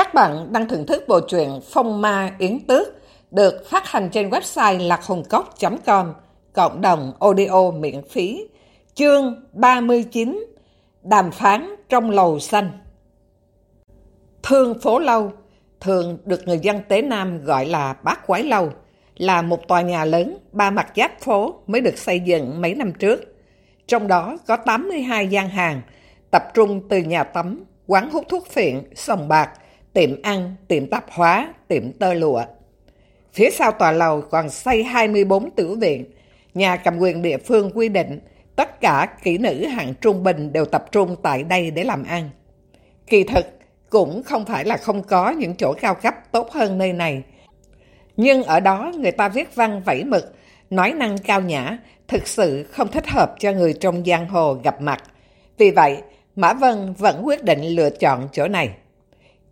Các bạn đang thưởng thức bộ truyện Phong Ma Yến Tước được phát hành trên website lạchungcốc.com cộng đồng audio miễn phí chương 39 Đàm phán trong lầu xanh Thương phố lâu thường được người dân Tế Nam gọi là Bát Quái Lâu là một tòa nhà lớn ba mặt giáp phố mới được xây dựng mấy năm trước. Trong đó có 82 gian hàng tập trung từ nhà tắm, quán hút thuốc phiện, sòng bạc, tiệm ăn, tiệm tạp hóa, tiệm tơ lụa. Phía sau tòa lầu còn xây 24 tử viện. Nhà cầm quyền địa phương quy định tất cả kỹ nữ hạng trung bình đều tập trung tại đây để làm ăn. Kỳ thực, cũng không phải là không có những chỗ cao cấp tốt hơn nơi này. Nhưng ở đó người ta viết văn vẫy mực, nói năng cao nhã, thực sự không thích hợp cho người trong giang hồ gặp mặt. Vì vậy, Mã Vân vẫn quyết định lựa chọn chỗ này.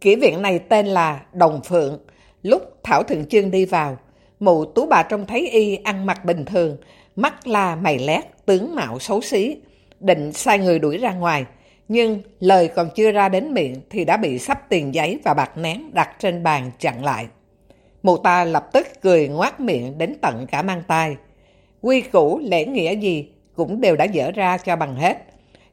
Kỹ viện này tên là Đồng Phượng. Lúc Thảo Thượng Chương đi vào, mụ tú bà trông thấy y ăn mặc bình thường, mắt la mày lét, tướng mạo xấu xí, định sai người đuổi ra ngoài. Nhưng lời còn chưa ra đến miệng thì đã bị sắp tiền giấy và bạc nén đặt trên bàn chặn lại. Mụ ta lập tức cười ngoát miệng đến tận cả mang tay. Quy củ lễ nghĩa gì cũng đều đã dở ra cho bằng hết.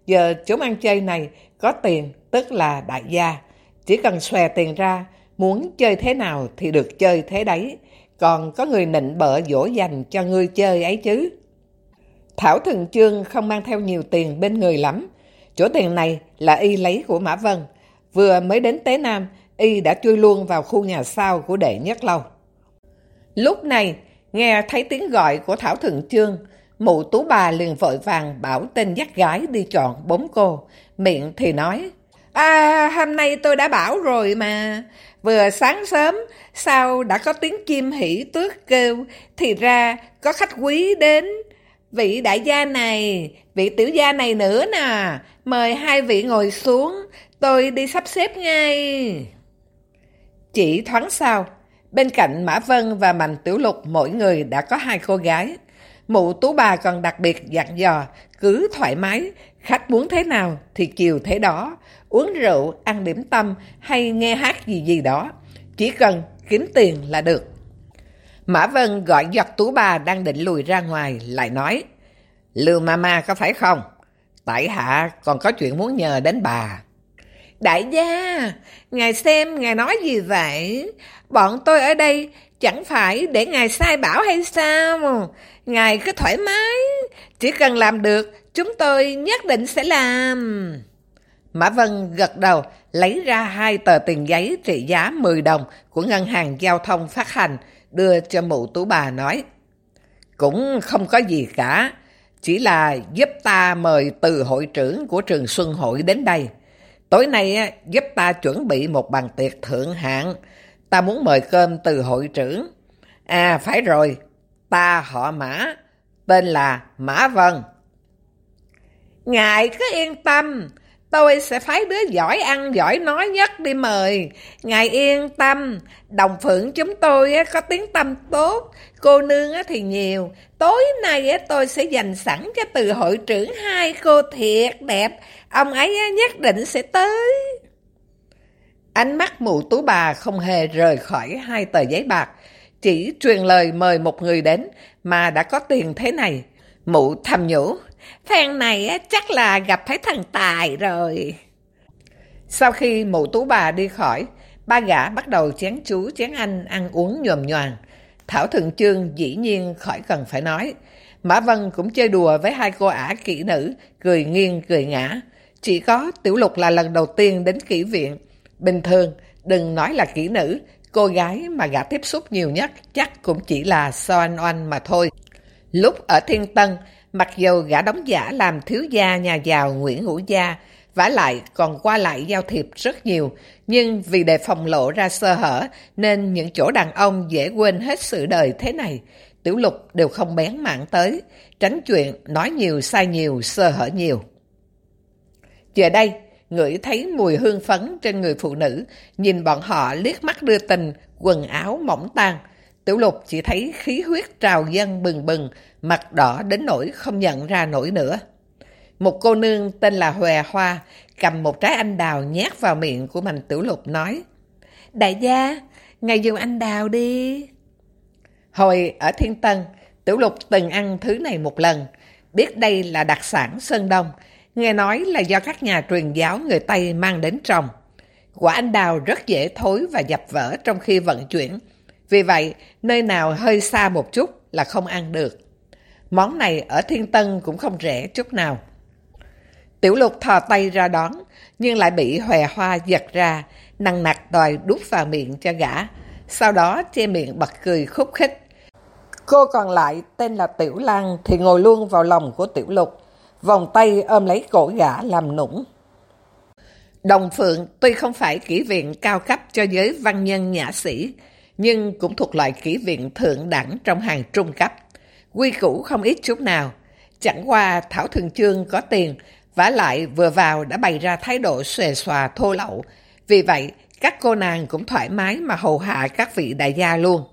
Giờ chúng ăn chơi này có tiền tức là đại gia. Chỉ cần xòe tiền ra, muốn chơi thế nào thì được chơi thế đấy. Còn có người nịnh bợ dỗ dành cho ngươi chơi ấy chứ. Thảo Thường Chương không mang theo nhiều tiền bên người lắm. Chỗ tiền này là y lấy của Mã Vân. Vừa mới đến Tế Nam, y đã chui luôn vào khu nhà sau của đệ nhất lâu. Lúc này, nghe thấy tiếng gọi của Thảo thượng Chương, mụ tú bà liền vội vàng bảo tên dắt gái đi chọn bốn cô. Miệng thì nói, À, hôm nay tôi đã bảo rồi mà. Vừa sáng sớm, sao đã có tiếng chim hỉ tước kêu, thì ra có khách quý đến. Vị đại gia này, vị tiểu gia này nữa nè, mời hai vị ngồi xuống, tôi đi sắp xếp ngay. Chỉ thoáng sau, bên cạnh Mã Vân và Mạnh Tiểu Lục mỗi người đã có hai cô gái. Mụ tú bà còn đặc biệt dặn dò, cứ thoải mái, khách muốn thế nào thì chiều thế đó, uống rượu, ăn điểm tâm hay nghe hát gì gì đó. Chỉ cần kiếm tiền là được. Mã Vân gọi giọt tú bà đang định lùi ra ngoài, lại nói, Lưu Mama có phải không? Tại hạ còn có chuyện muốn nhờ đến bà. Đại gia, ngài xem ngài nói gì vậy? Bọn tôi ở đây chẳng phải để ngài sai bảo hay sao? Ngài cứ thoải mái, chỉ cần làm được, chúng tôi nhất định sẽ làm. Mã Vân gật đầu, lấy ra hai tờ tiền giấy trị giá 10 đồng của ngân hàng giao thông phát hành, đưa cho mụ tú bà nói. Cũng không có gì cả, chỉ là giúp ta mời từ hội trưởng của trường Xuân Hội đến đây. Tối nay giúp ta chuẩn bị một bàn tiệc thượng hạng. Ta muốn mời cơm từ hội trưởng. À phải rồi, ta họ Mã, tên là Mã Vân. Ngài cứ yên tâm, tôi sẽ phái đứa giỏi ăn giỏi nói nhất đi mời. Ngài yên tâm, đồng phượng chúng tôi có tiếng tâm tốt, cô nương thì nhiều. Tối nay tôi sẽ dành sẵn cho từ hội trưởng hai cô thiệt đẹp, ông ấy nhất định sẽ tới. Ánh mắt mụ tú bà không hề rời khỏi hai tờ giấy bạc, chỉ truyền lời mời một người đến mà đã có tiền thế này. Mụ thầm nhủ, phen này chắc là gặp thấy thằng Tài rồi. Sau khi mụ tú bà đi khỏi, ba gã bắt đầu chén chú chén anh ăn uống nhòm nhoàng. Thảo Thượng Trương dĩ nhiên khỏi cần phải nói. Mã Vân cũng chơi đùa với hai cô ả kỹ nữ, cười nghiêng cười ngã. Chỉ có Tiểu Lục là lần đầu tiên đến kỹ viện. Bình thường, đừng nói là kỹ nữ, cô gái mà gã tiếp xúc nhiều nhất chắc cũng chỉ là Soan Oanh mà thôi. Lúc ở Thiên Tân, mặc dù gã đóng giả làm thiếu gia nhà giàu Nguyễn Hữu Gia, vả lại còn qua lại giao thiệp rất nhiều, nhưng vì đề phòng lộ ra sơ hở nên những chỗ đàn ông dễ quên hết sự đời thế này. Tiểu lục đều không bén mạng tới, tránh chuyện nói nhiều sai nhiều, sơ hở nhiều. Giờ đây, ngửi thấy mùi hương phấn trên người phụ nữ, nhìn bọn họ liếc mắt đưa tình, quần áo mỏng tan. Tiểu lục chỉ thấy khí huyết trào dân bừng bừng, mặt đỏ đến nỗi không nhận ra nổi nữa. Một cô nương tên là Hòe Hoa cầm một trái anh đào nhét vào miệng của mình tiểu lục nói Đại gia, ngài dùng anh đào đi. Hồi ở Thiên Tân, Tiểu Lục từng ăn thứ này một lần, biết đây là đặc sản Sơn Đông, nghe nói là do các nhà truyền giáo người Tây mang đến trồng. Quả anh đào rất dễ thối và dập vỡ trong khi vận chuyển, vì vậy nơi nào hơi xa một chút là không ăn được. Món này ở Thiên Tân cũng không rẻ chút nào. Tiểu lục thò tay ra đón, nhưng lại bị hòe hoa giật ra, nặng nặc đòi đút vào miệng cho gã. Sau đó che miệng bật cười khúc khích. Cô còn lại tên là Tiểu Lan thì ngồi luôn vào lòng của Tiểu Lục, vòng tay ôm lấy cổ gã làm nũng. Đồng Phượng tuy không phải kỹ viện cao cấp cho giới văn nhân nhã sĩ, nhưng cũng thuộc loại kỹ viện thượng đẳng trong hàng trung cấp. Quy củ không ít chút nào. Chẳng qua Thảo Thường Chương có tiền, vả lại vừa vào đã bày ra thái độ xòe xòa thô lậu. Vì vậy, các cô nàng cũng thoải mái mà hầu hạ các vị đại gia luôn.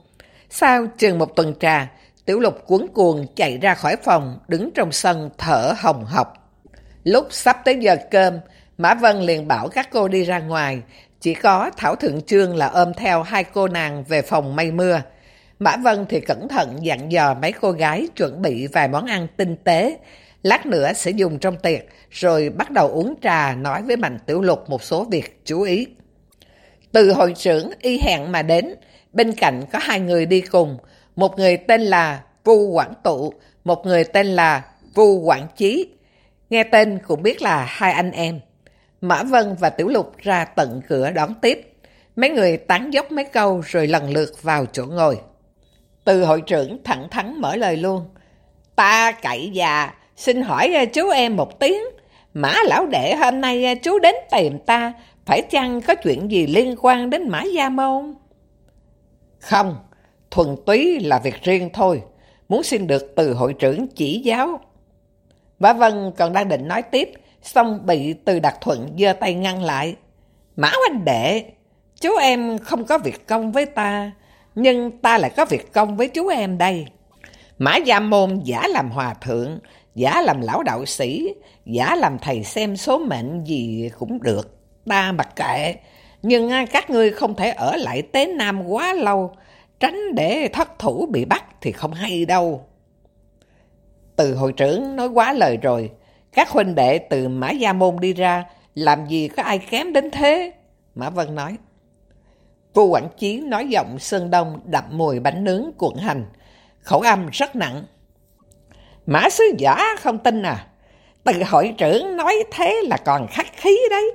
Sau chừng một tuần trà, Tiểu Lục cuốn cuồng chạy ra khỏi phòng, đứng trong sân thở hồng hộc. Lúc sắp tới giờ cơm, Mã Vân liền bảo các cô đi ra ngoài, chỉ có Thảo Thượng Trương là ôm theo hai cô nàng về phòng mây mưa. Mã Vân thì cẩn thận dặn dò mấy cô gái chuẩn bị vài món ăn tinh tế. Lát nữa sẽ dùng trong tiệc, rồi bắt đầu uống trà nói với Mạnh Tiểu Lục một số việc chú ý. Từ hội trưởng y hẹn mà đến, bên cạnh có hai người đi cùng. Một người tên là Vu Quảng Tụ, một người tên là Vu Quảng Chí. Nghe tên cũng biết là hai anh em. Mã Vân và Tiểu Lục ra tận cửa đón tiếp. Mấy người tán dốc mấy câu rồi lần lượt vào chỗ ngồi. Từ hội trưởng thẳng thắn mở lời luôn. Ta cậy già, xin hỏi à, chú em một tiếng. Mã lão đệ hôm nay à, chú đến tìm ta, phải chăng có chuyện gì liên quan đến Mã Gia Môn? Không, thuần túy là việc riêng thôi. Muốn xin được từ hội trưởng chỉ giáo. mã Vân còn đang định nói tiếp, xong bị từ đặc thuận giơ tay ngăn lại. Mã huynh đệ, chú em không có việc công với ta, nhưng ta lại có việc công với chú em đây. Mã Gia Môn giả làm hòa thượng, giả làm lão đạo sĩ, giả làm thầy xem số mệnh gì cũng được, ta mặc kệ. Nhưng à, các ngươi không thể ở lại Tế Nam quá lâu, tránh để thất thủ bị bắt thì không hay đâu. Từ hội trưởng nói quá lời rồi, các huynh đệ từ Mã Gia Môn đi ra, làm gì có ai kém đến thế? Mã Vân nói. Cô Quảng Chí nói giọng Sơn Đông đậm mùi bánh nướng cuộn hành, khẩu âm rất nặng. Mã sứ giả không tin à? Từ hội trưởng nói thế là còn khắc khí đấy.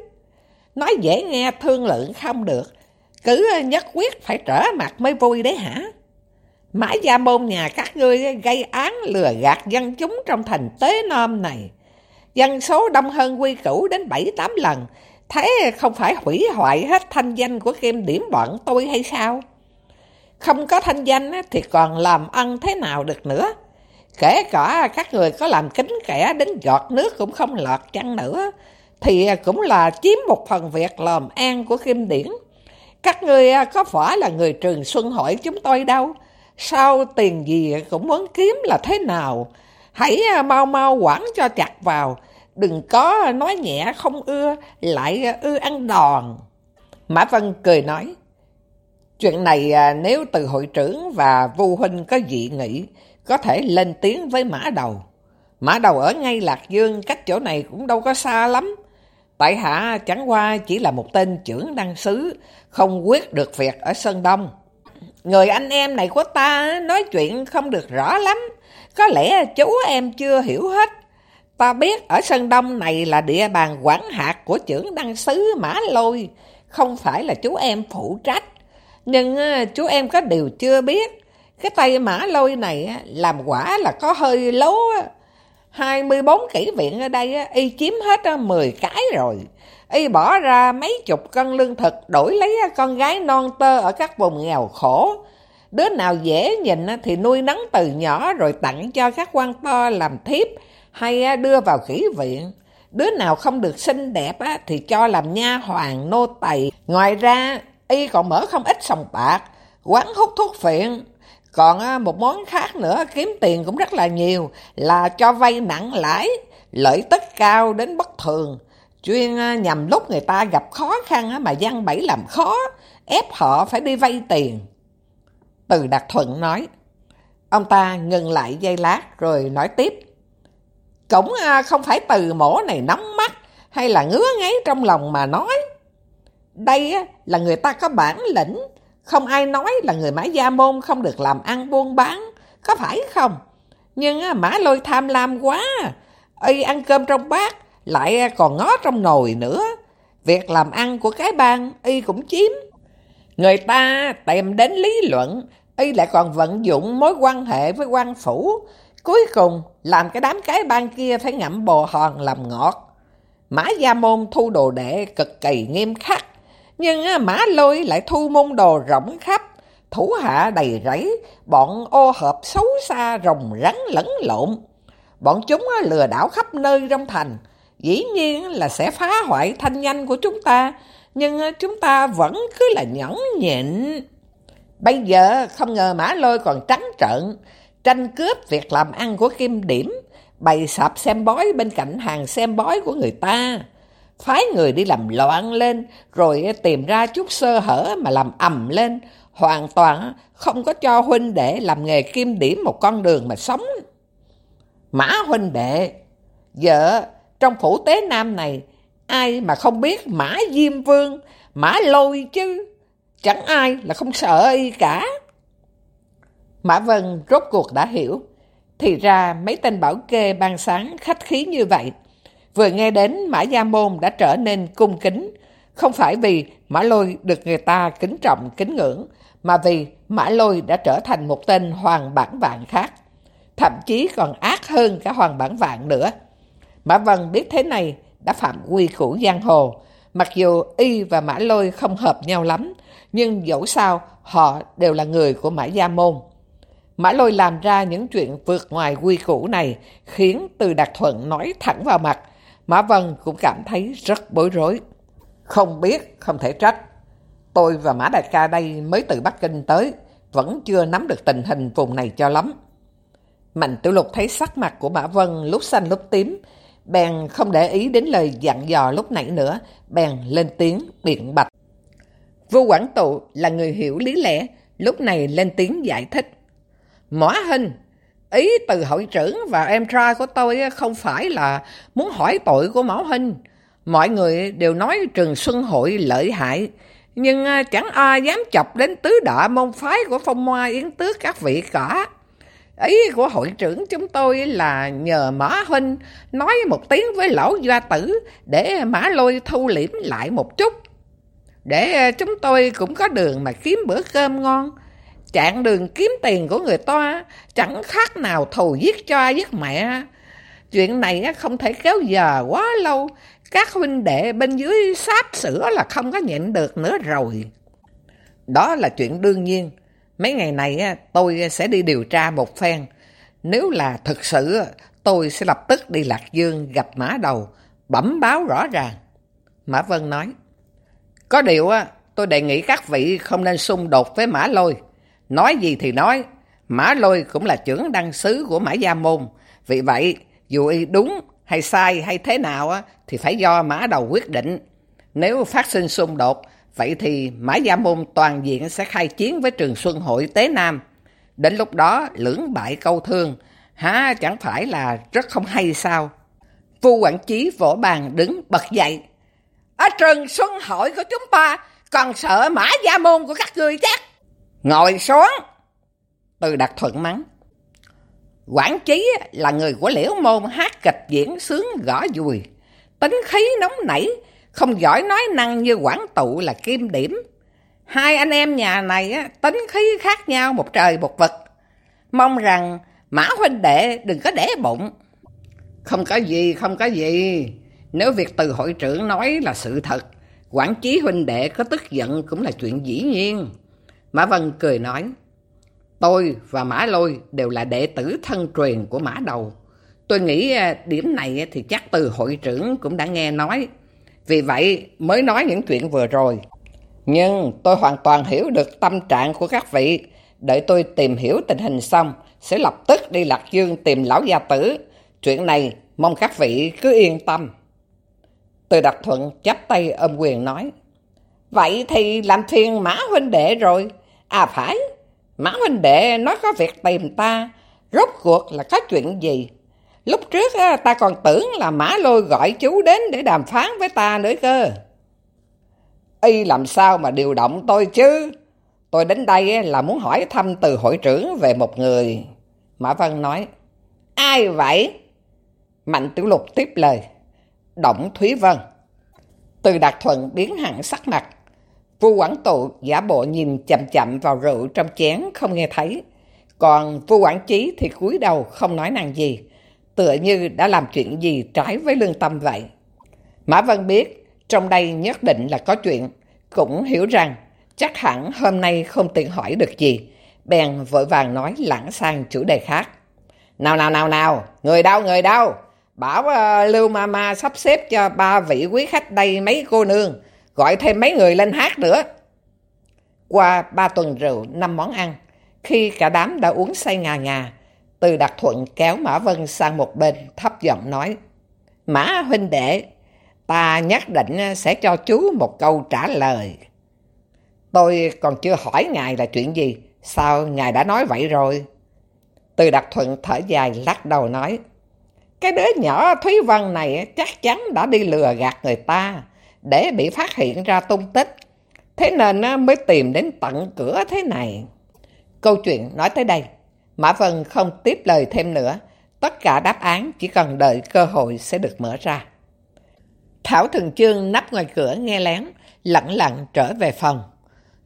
Nói dễ nghe thương lượng không được, cứ nhất quyết phải trở mặt mới vui đấy hả? Mã gia môn nhà các ngươi gây án lừa gạt dân chúng trong thành tế nom này. Dân số đông hơn quy cũ đến 7-8 lần, Thế không phải hủy hoại hết thanh danh của kim điểm bọn tôi hay sao? Không có thanh danh thì còn làm ăn thế nào được nữa? Kể cả các người có làm kính kẻ đến giọt nước cũng không lọt chăng nữa, thì cũng là chiếm một phần việc làm an của kim điển. Các người à, có phải là người trường xuân hội chúng tôi đâu? Sao tiền gì cũng muốn kiếm là thế nào? Hãy à, mau mau quản cho chặt vào, đừng có nói nhẹ không ưa, lại à, ưa ăn đòn. Mã Vân cười nói, chuyện này à, nếu từ hội trưởng và vu huynh có dị nghị, có thể lên tiếng với Mã Đầu. Mã Đầu ở ngay Lạc Dương, cách chỗ này cũng đâu có xa lắm. Tại hạ chẳng qua chỉ là một tên trưởng đăng sứ, không quyết được việc ở Sơn Đông. Người anh em này của ta nói chuyện không được rõ lắm, có lẽ chú em chưa hiểu hết. Ta biết ở Sơn Đông này là địa bàn quản hạt của trưởng đăng sứ Mã Lôi, không phải là chú em phụ trách. Nhưng ờ, chú em có điều chưa biết, cái tay Mã Lôi này làm quả là có hơi lố. 24 kỹ viện ở đây y chiếm hết 10 cái rồi. Y bỏ ra mấy chục cân lương thực đổi lấy con gái non tơ ở các vùng nghèo khổ. Đứa nào dễ nhìn thì nuôi nấng từ nhỏ rồi tặng cho các quan to làm thiếp hay đưa vào khỉ viện. Đứa nào không được xinh đẹp thì cho làm nha hoàng nô tỳ. Ngoài ra, y còn mở không ít sòng bạc, quán hút thuốc phiện. Còn một món khác nữa kiếm tiền cũng rất là nhiều là cho vay nặng lãi, lợi tức cao đến bất thường. chuyên nhằm lúc người ta gặp khó khăn mà gian bẫy làm khó, ép họ phải đi vay tiền. Từ Đạt Thuận nói, ông ta ngừng lại giây lát rồi nói tiếp. Cũng à, không phải từ mổ này nóng mắt hay là ngứa ngáy trong lòng mà nói. Đây là người ta có bản lĩnh, không ai nói là người Mã Gia Môn không được làm ăn buôn bán, có phải không? Nhưng Mã Lôi tham lam quá, y ăn cơm trong bát, lại à, còn ngó trong nồi nữa. Việc làm ăn của cái bang y cũng chiếm. Người ta tìm đến lý luận, y lại còn vận dụng mối quan hệ với quan phủ. Cuối cùng làm cái đám cái ban kia phải ngậm bồ hòn làm ngọt. Mã Gia Môn thu đồ đệ cực kỳ nghiêm khắc. Nhưng Mã Lôi lại thu môn đồ rộng khắp. Thủ hạ đầy rẫy, bọn ô hợp xấu xa rồng rắn lẫn lộn. Bọn chúng lừa đảo khắp nơi trong thành. Dĩ nhiên là sẽ phá hoại thanh nhanh của chúng ta, nhưng chúng ta vẫn cứ là nhẫn nhịn. Bây giờ không ngờ Mã Lôi còn trắng trợn, tranh cướp việc làm ăn của Kim Điểm, bày sạp xem bói bên cạnh hàng xem bói của người ta. Phái người đi làm loạn lên, rồi tìm ra chút sơ hở mà làm ầm lên, hoàn toàn không có cho huynh đệ làm nghề kim điểm một con đường mà sống. Mã huynh đệ, vợ trong phủ tế nam này, ai mà không biết Mã Diêm Vương, Mã Lôi chứ, chẳng ai là không sợ y cả. Mã Vân rốt cuộc đã hiểu, thì ra mấy tên bảo kê ban sáng khách khí như vậy. Vừa nghe đến Mã Gia Môn đã trở nên cung kính, không phải vì Mã Lôi được người ta kính trọng, kính ngưỡng, mà vì Mã Lôi đã trở thành một tên hoàng bản vạn khác. Thậm chí còn ác hơn cả hoàng bản vạn nữa. Mã Vân biết thế này đã phạm quy củ giang hồ. Mặc dù Y và Mã Lôi không hợp nhau lắm, nhưng dẫu sao họ đều là người của Mã Gia Môn. Mã Lôi làm ra những chuyện vượt ngoài quy củ này khiến Từ Đạt Thuận nói thẳng vào mặt. Mã Vân cũng cảm thấy rất bối rối. Không biết, không thể trách. Tôi và Mã Đại ca đây mới từ Bắc Kinh tới, vẫn chưa nắm được tình hình vùng này cho lắm. Mạnh Tiểu Lục thấy sắc mặt của Mã Vân lúc xanh lúc tím, bèn không để ý đến lời dặn dò lúc nãy nữa, bèn lên tiếng biện bạch. Vua Quảng Tụ là người hiểu lý lẽ, lúc này lên tiếng giải thích. Mỏ hình, ý từ hội trưởng và em trai của tôi không phải là muốn hỏi tội của Mỏ Hình. Mọi người đều nói Trường Xuân Hội lợi hại, nhưng à, chẳng ai dám chọc đến tứ đạ môn phái của phong hoa yến tước các vị cả. Ý của hội trưởng chúng tôi là nhờ Mã Huynh nói một tiếng với lão gia tử để Mã Lôi thu liễm lại một chút. Để à, chúng tôi cũng có đường mà kiếm bữa cơm ngon. Chạng đường kiếm tiền của người ta chẳng khác nào thù giết cho giết mẹ. Chuyện này không thể kéo dài quá lâu. Các huynh đệ bên dưới sáp sửa là không có nhịn được nữa rồi. Đó là chuyện đương nhiên. Mấy ngày này tôi sẽ đi điều tra một phen. Nếu là thực sự, tôi sẽ lập tức đi Lạc Dương gặp Mã Đầu, bẩm báo rõ ràng. Mã Vân nói, có điều tôi đề nghị các vị không nên xung đột với Mã Lôi. Nói gì thì nói, Mã Lôi cũng là trưởng đăng sứ của Mã Gia Môn. Vì vậy, dù y đúng hay sai hay thế nào thì phải do Mã Đầu quyết định. Nếu phát sinh xung đột, Vậy thì Mã Gia Môn toàn diện sẽ khai chiến với Trường Xuân Hội Tế Nam. Đến lúc đó lưỡng bại câu thương, há chẳng phải là rất không hay sao? Phu quản Chí vỗ bàn đứng bật dậy. Ở Trường Xuân Hội của chúng ta còn sợ Mã Gia Môn của các ngươi chắc. Ngồi xuống. Từ đạt thuận mắng. Quản trí là người của liễu môn hát kịch diễn sướng gõ dùi. Tính khí nóng nảy, không giỏi nói năng như quản tụ là kim điểm. Hai anh em nhà này á, tính khí khác nhau một trời một vực. Mong rằng Mã huynh đệ đừng có để bụng. Không có gì, không có gì. Nếu việc từ hội trưởng nói là sự thật, quản trí huynh đệ có tức giận cũng là chuyện dĩ nhiên. Mã Vân cười nói, tôi và Mã Lôi đều là đệ tử thân truyền của Mã Đầu. Tôi nghĩ à, điểm này thì chắc từ hội trưởng cũng đã nghe nói. Vì vậy mới nói những chuyện vừa rồi. Nhưng tôi hoàn toàn hiểu được tâm trạng của các vị. Đợi tôi tìm hiểu tình hình xong, sẽ lập tức đi Lạc Dương tìm lão gia tử. Chuyện này mong các vị cứ yên tâm. Từ đặc thuận chắp tay ôm quyền nói. Vậy thì làm phiền Mã huynh đệ rồi. À phải, Mã huynh đệ nói có việc tìm ta. Rốt cuộc là có chuyện gì? Lúc trước ta còn tưởng là Mã Lôi gọi chú đến để đàm phán với ta nữa cơ. Y làm sao mà điều động tôi chứ? Tôi đến đây là muốn hỏi thăm từ hội trưởng về một người. Mã Vân nói, ai vậy? Mạnh Tiểu Lục tiếp lời, Động Thúy Vân. Từ Đạt Thuận biến hẳn sắc mặt. Vu Quảng Tụ giả bộ nhìn chậm chậm vào rượu trong chén không nghe thấy. Còn Vu Quảng Chí thì cúi đầu không nói năng gì, tựa như đã làm chuyện gì trái với lương tâm vậy. Mã Vân biết trong đây nhất định là có chuyện, cũng hiểu rằng chắc hẳn hôm nay không tiện hỏi được gì. Bèn vội vàng nói lãng sang chủ đề khác. Nào nào nào nào, người đâu người đâu? Bảo uh, Lưu Mama sắp xếp cho ba vị quý khách đây mấy cô nương, gọi thêm mấy người lên hát nữa. Qua ba tuần rượu, năm món ăn, khi cả đám đã uống say ngà ngà, từ đặc thuận kéo Mã Vân sang một bên thấp giọng nói, Mã huynh đệ, ta nhất định sẽ cho chú một câu trả lời. Tôi còn chưa hỏi ngài là chuyện gì, sao ngài đã nói vậy rồi? Từ đặc thuận thở dài lắc đầu nói, cái đứa nhỏ Thúy Vân này chắc chắn đã đi lừa gạt người ta để bị phát hiện ra tung tích. Thế nên mới tìm đến tận cửa thế này. Câu chuyện nói tới đây, Mã Vân không tiếp lời thêm nữa. Tất cả đáp án chỉ cần đợi cơ hội sẽ được mở ra. Thảo Thường Chương nắp ngoài cửa nghe lén, lặng lặng trở về phòng.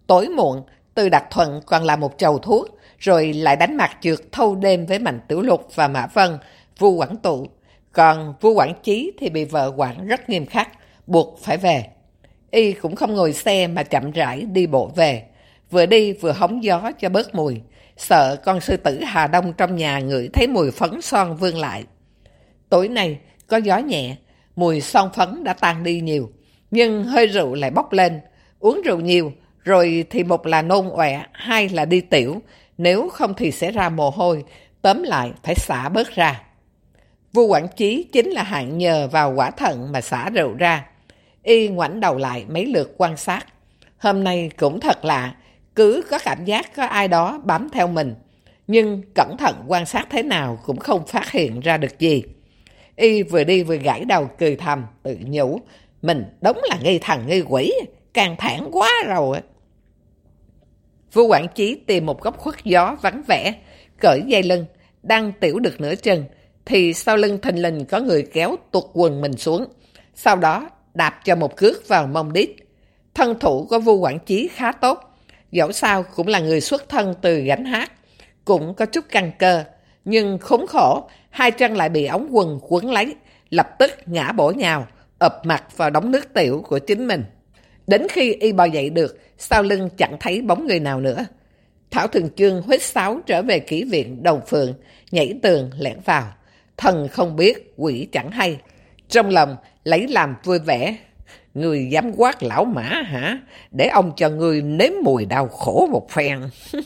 Tối muộn, Từ Đặc Thuận còn là một chầu thuốc, rồi lại đánh mặt trượt thâu đêm với Mạnh Tiểu Lục và Mã Vân, Vu Quảng Tụ. Còn Vu Quảng Chí thì bị vợ quản rất nghiêm khắc, buộc phải về. Y cũng không ngồi xe mà chậm rãi đi bộ về. Vừa đi vừa hóng gió cho bớt mùi. Sợ con sư tử Hà Đông trong nhà ngửi thấy mùi phấn son vương lại. Tối nay có gió nhẹ, mùi son phấn đã tan đi nhiều. Nhưng hơi rượu lại bốc lên. Uống rượu nhiều, rồi thì một là nôn ọe, hai là đi tiểu. Nếu không thì sẽ ra mồ hôi, tóm lại phải xả bớt ra. Vua Quảng Chí chính là hạng nhờ vào quả thận mà xả rượu ra. Y ngoảnh đầu lại mấy lượt quan sát. Hôm nay cũng thật lạ, cứ có cảm giác có ai đó bám theo mình. Nhưng cẩn thận quan sát thế nào cũng không phát hiện ra được gì. Y vừa đi vừa gãi đầu cười thầm, tự nhủ. Mình đúng là nghi thần nghi quỷ, càng thản quá rồi. Vua quản Chí tìm một góc khuất gió vắng vẻ, cởi dây lưng, đang tiểu được nửa chân, thì sau lưng thình lình có người kéo tuột quần mình xuống. Sau đó đạp cho một cước vào mông đít. Thân thủ của vua quản trí khá tốt. Dẫu sao cũng là người xuất thân từ gánh hát. Cũng có chút căng cơ. Nhưng khốn khổ, hai chân lại bị ống quần quấn lấy. Lập tức ngã bổ nhào, ập mặt vào đống nước tiểu của chính mình. Đến khi y bò dậy được, sau lưng chẳng thấy bóng người nào nữa. Thảo Thường Chương huyết sáo trở về kỹ viện đầu phường, nhảy tường lẻn vào. Thần không biết, quỷ chẳng hay. Trong lòng lấy làm vui vẻ. Người dám quát lão mã hả? Để ông cho người nếm mùi đau khổ một phen.